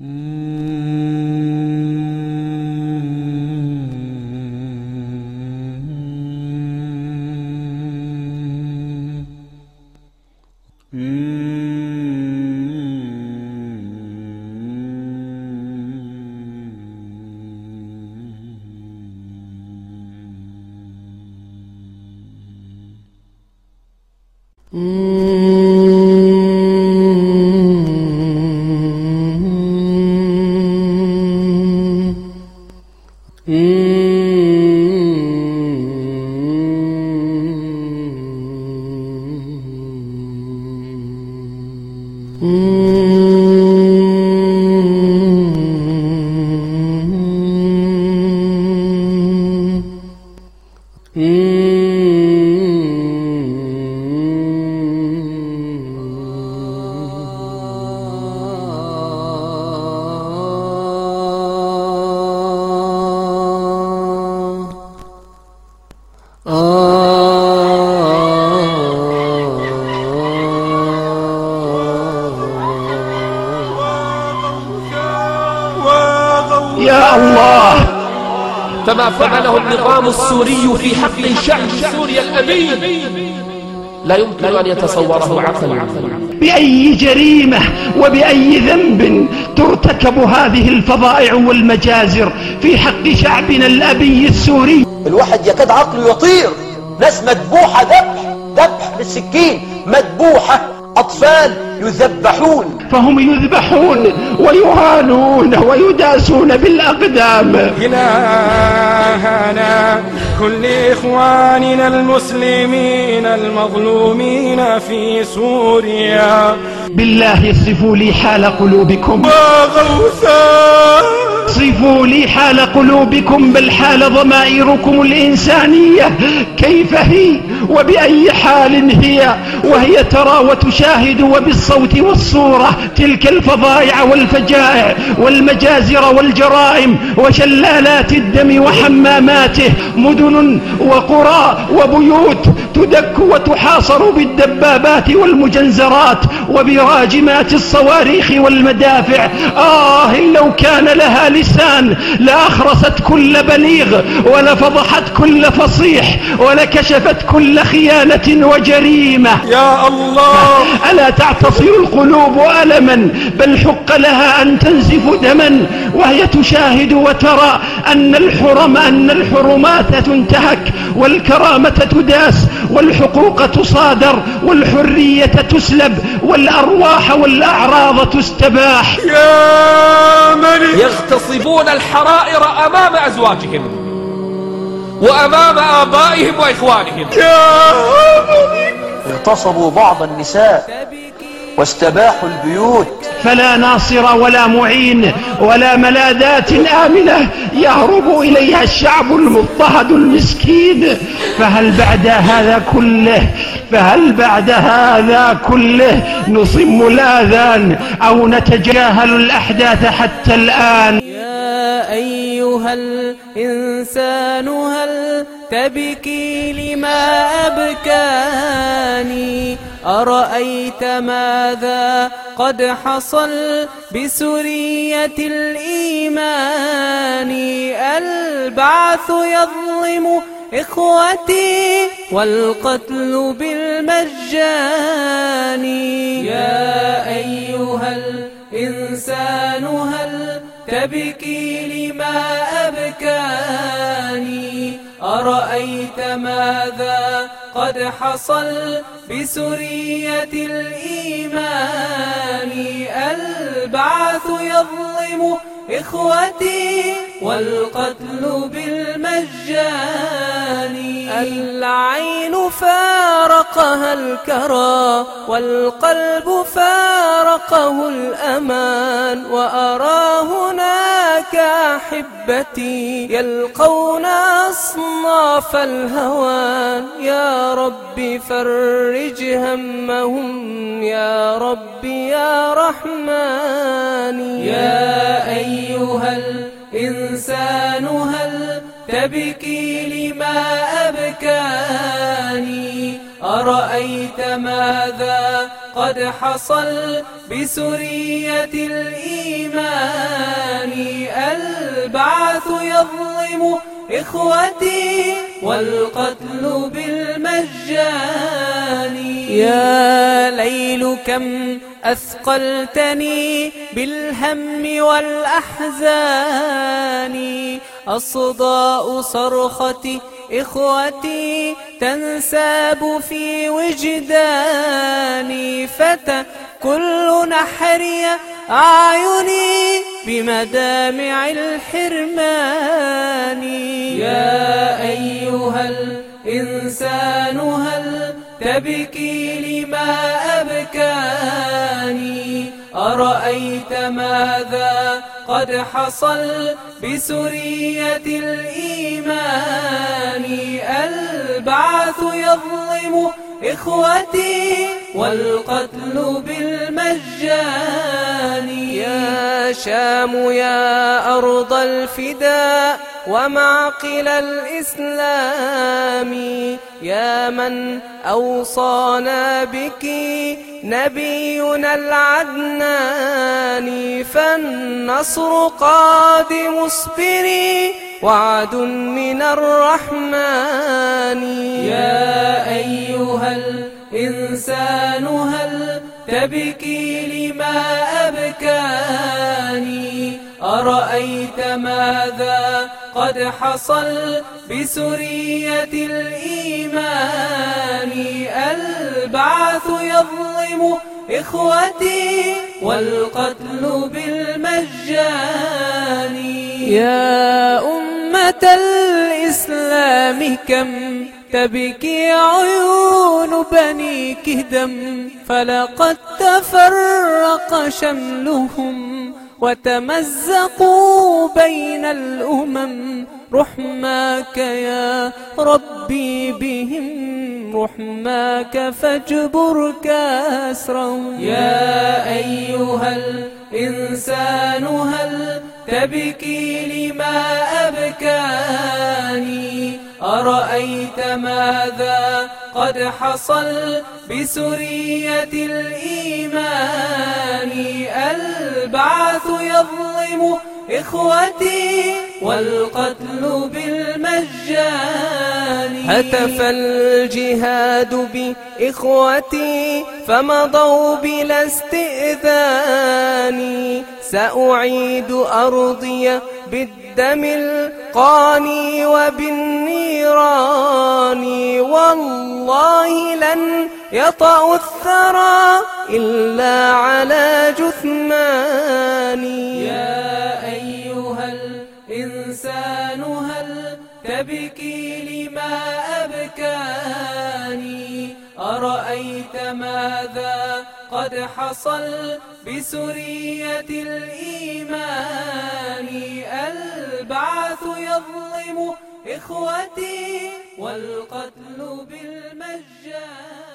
Mm. يا الله. فما فعله النظام السوري في حق شعب سوريا الأمين. لا يمكن أن يتصوره عقل. بأي جريمة وبأي ذنب ترتكب هذه الفظائع والمجازر في حق شعبنا الأبي السوري؟ الواحد يكاد عقله يطير. ناس مذبوحة ذبح ذبح بالسكين مذبوحة. أطفال يذبحون. فهم يذبحون ويهانون ويداسون بالأقدام. إلهنا كل إخواننا المسلمين المظلومين في سوريا. بالله اصفوا لي حال قلوبكم. وغوثا. صفوا لي حال قلوبكم بل حال ضمائركم الإنسانية. كيف هي وبأي حال هي؟ وهي ترى وتشاهد وبالصوت والصورة تلك الفظائع والفجائع والمجازر والجرائم وشلالات الدم وحماماته مدن وقرى وبيوت تدك وتحاصر بالدبابات والمجنزرات وبراجمات الصواريخ والمدافع. آه لو كان لها لسان لأخرست كل بليغ ولفضحت كل فصيح ولكشفت كل خيانة وجريمة. يا الله. ألا تعتصر القلوب ألما بل حق لها أن تنزف دما وهي تشاهد وترى أن الحرم أن الحرمات تنتهك والكرامة تداس والحقوق تصادر والحرية تسلب والأرواح والأعراض تستباح. يا ملك يغتصبون الحرائر أمام أزواجهم وأمام آبائهم وإخوانهم. يا اغتصبوا بعض النساء واستباحوا البيوت. فلا ناصر ولا معين ولا ملاذات آمنة يهرب إليها الشعب المضطهد المسكين. فهل بعد هذا كله فهل بعد هذا كله نصم الآذان أو نتجاهل الأحداث حتى الآن؟ يا أيها الإنسان هل تبكي لما أبكاني. أرأيت ماذا قد حصل بسرية الإيمان؟ البعث يظلم إخوتي والقتل بالمجان. يا أيها الإنسان هل تبكي لما أبكاني أرأيت ماذا قد حصل بسرية الإيمان؟ البعث يظلم إخوتي والقتل بالمجان. العين فارقها الكرى والقلب فارقه الأمان. وأرى أحبتي يلقون أصناف الهوان. يا رب فرج همهم. يا رب يا رحمن. يا أيها الإنسان هل تبكي لما أبكاني؟ أرأيت ماذا قد حصل بسرية الإيمان؟ البعث يظلم إخوتي والقتل بالمجان. يا ليل كم أثقلتني بالهم والأحزان. أصداء صرختي إخوتي تنساب في وجداني. فتى كل نحري أعيني بمدامع الحرمان. يا أيها الإنسان هل تبكي لما أبكاني؟ أرأيت ماذا قد حصل بسرية الإيمان؟ البعث يظلم إخوتي والقتل بالمجان يا شام يا أرض الفداء ومعقل الإسلام يا من أوصانا بك نبينا العدنان فالنصر قادم اصبري وعد من الرحمن يا أيها الإنسان هل تبكي لما أبكاني؟ أرأيت ماذا قد حصل بسرية الإيمان؟ البعث يظلم إخوتي والقتل بالمجان. يا أمة الإسلام كم تبكي عيون بني كدم فلقد تفرق شملهم وتمزقوا بين الأمم. رحماك يا ربي بهم رحماك فاجبر كاسرهم يا أيها الإنسان هل تبكي لما أبكاني؟ أرأيت ماذا قد حصل بسرية الإيمان؟ البعث يظلم إخوتي والقتل بالمجان. هتف الجهاد بإخوتي فمضوا بلا استئذان. سأعيد أرضي بالدم القاني وبالنيران والله لن يطأ الثرى إلا على جثماني. يا أيها الإنسان هل تبكي لما أبكاني؟ أرأيت ماذا قد حصل بسرية الإيمان. البعث يظلم إخوتي والقتل بالمجان.